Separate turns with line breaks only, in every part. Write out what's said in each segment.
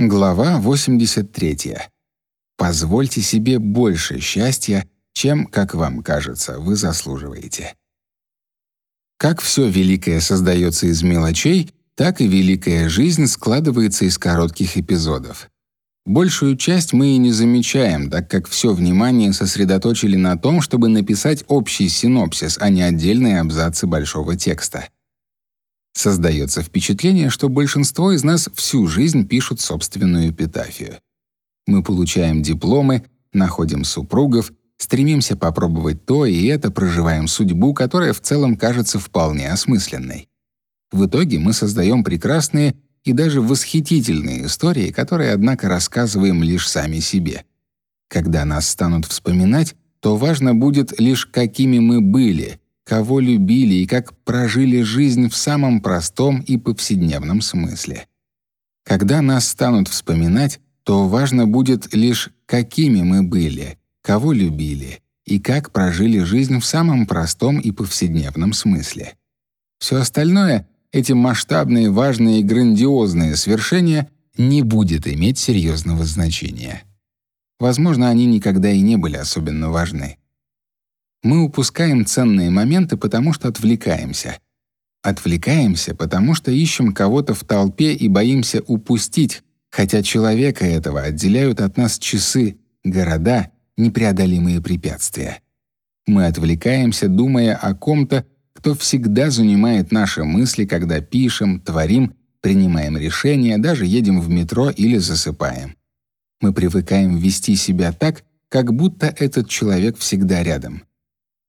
Глава 83. Позвольте себе больше счастья, чем, как вам кажется, вы заслуживаете. Как все великое создается из мелочей, так и великая жизнь складывается из коротких эпизодов. Большую часть мы и не замечаем, так как все внимание сосредоточили на том, чтобы написать общий синопсис, а не отдельные абзацы большого текста. Создается впечатление, что большинство из нас всю жизнь пишут собственную эпитафию. Мы получаем дипломы, находим супругов, стремимся попробовать то и это, проживаем судьбу, которая в целом кажется вполне осмысленной. В итоге мы создаем прекрасные и даже восхитительные истории, которые, однако, рассказываем лишь сами себе. Когда нас станут вспоминать, то важно будет лишь какими мы были, кого любили и как прожили жизнь в самом простом и повседневном смысле. Когда нас станут вспоминать, то важно будет лишь какими мы были, кого любили и как прожили жизнь в самом простом и повседневном смысле. Все остальное, эти масштабные, важные и грандиозные свершения, не будет иметь серьезного значения. Возможно, они никогда и не были особенно важны. Мы упускаем ценные моменты, потому что отвлекаемся. Отвлекаемся, потому что ищем кого-то в толпе и боимся упустить, хотя человека этого отделяют от нас часы, города, непреодолимые препятствия. Мы отвлекаемся, думая о ком-то, кто всегда занимает наши мысли, когда пишем, творим, принимаем решения, даже едем в метро или засыпаем. Мы привыкаем вести себя так, как будто этот человек всегда рядом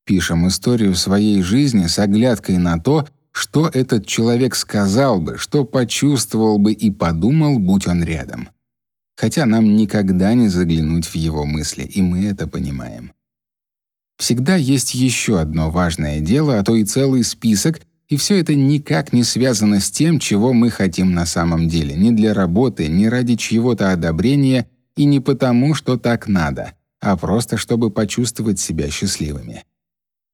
пишем историю своей жизни с оглядкой на то, что этот человек сказал бы, что почувствовал бы и подумал, будь он рядом. Хотя нам никогда не заглянуть в его мысли, и мы это понимаем. Всегда есть еще одно важное дело, а то и целый список, и все это никак не связано с тем, чего мы хотим на самом деле, ни для работы, ни ради чьего-то одобрения и не потому, что так надо, а просто чтобы почувствовать себя счастливыми.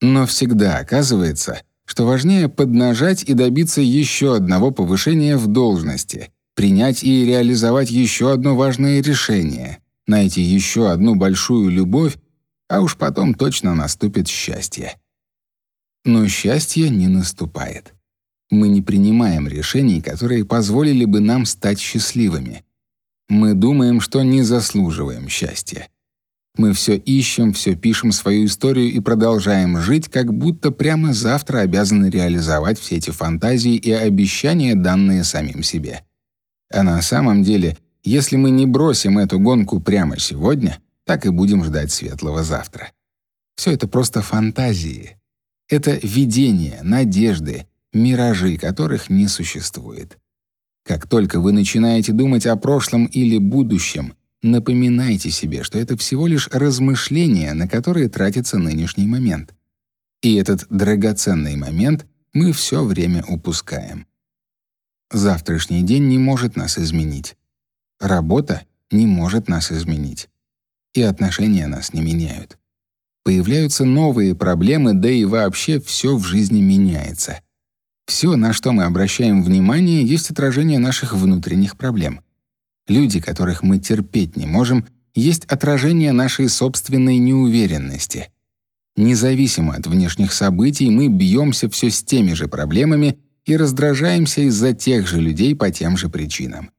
Но всегда оказывается, что важнее поднажать и добиться еще одного повышения в должности, принять и реализовать еще одно важное решение, найти еще одну большую любовь, а уж потом точно наступит счастье. Но счастье не наступает. Мы не принимаем решений, которые позволили бы нам стать счастливыми. Мы думаем, что не заслуживаем счастья. Мы все ищем, все пишем свою историю и продолжаем жить, как будто прямо завтра обязаны реализовать все эти фантазии и обещания, данные самим себе. А на самом деле, если мы не бросим эту гонку прямо сегодня, так и будем ждать светлого завтра. Все это просто фантазии. Это видения, надежды, миражи, которых не существует. Как только вы начинаете думать о прошлом или будущем, Напоминайте себе, что это всего лишь размышления, на которые тратится нынешний момент. И этот драгоценный момент мы все время упускаем. Завтрашний день не может нас изменить. Работа не может нас изменить. И отношения нас не меняют. Появляются новые проблемы, да и вообще все в жизни меняется. Все, на что мы обращаем внимание, есть отражение наших внутренних проблем. Люди, которых мы терпеть не можем, есть отражение нашей собственной неуверенности. Независимо от внешних событий, мы бьемся все с теми же проблемами и раздражаемся из-за тех же людей по тем же причинам.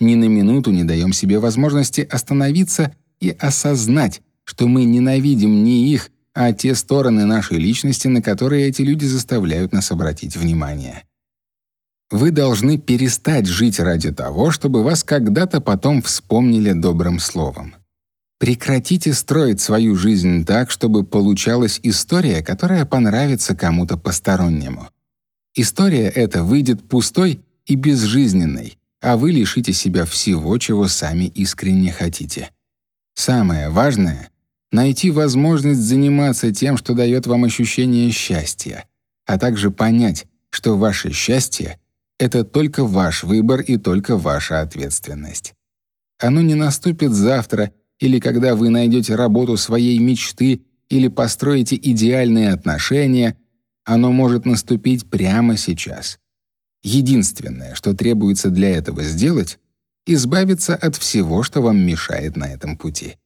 Ни на минуту не даем себе возможности остановиться и осознать, что мы ненавидим не их, а те стороны нашей личности, на которые эти люди заставляют нас обратить внимание. Вы должны перестать жить ради того, чтобы вас когда-то потом вспомнили добрым словом. Прекратите строить свою жизнь так, чтобы получалась история, которая понравится кому-то постороннему. История эта выйдет пустой и безжизненной, а вы лишите себя всего, чего сами искренне хотите. Самое важное — найти возможность заниматься тем, что дает вам ощущение счастья, а также понять, что ваше счастье — это только ваш выбор и только ваша ответственность. Оно не наступит завтра или когда вы найдете работу своей мечты или построите идеальные отношения, оно может наступить прямо сейчас. Единственное, что требуется для этого сделать, избавиться от всего, что вам мешает на этом пути.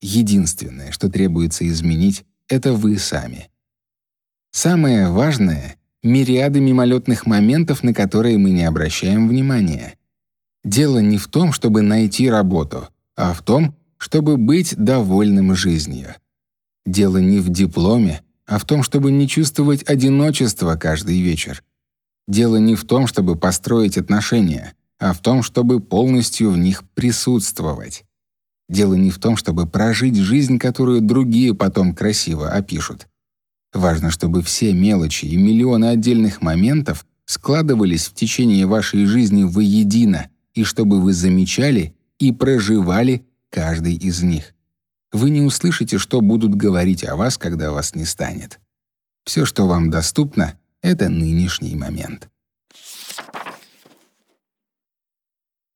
Единственное, что требуется изменить, это вы сами. Самое важное — мириады мимолетных моментов, на которые мы не обращаем внимания. Дело не в том, чтобы найти работу, а в том, чтобы быть довольным жизнью. Дело не в дипломе, а в том, чтобы не чувствовать одиночество каждый вечер. Дело не в том, чтобы построить отношения, а в том, чтобы полностью в них присутствовать. Дело не в том, чтобы прожить жизнь, которую другие потом красиво опишут. Важно, чтобы все мелочи и миллионы отдельных моментов складывались в течение вашей жизни воедино, и чтобы вы замечали и проживали каждый из них. Вы не услышите, что будут говорить о вас, когда вас не станет. Все, что вам доступно, это нынешний момент.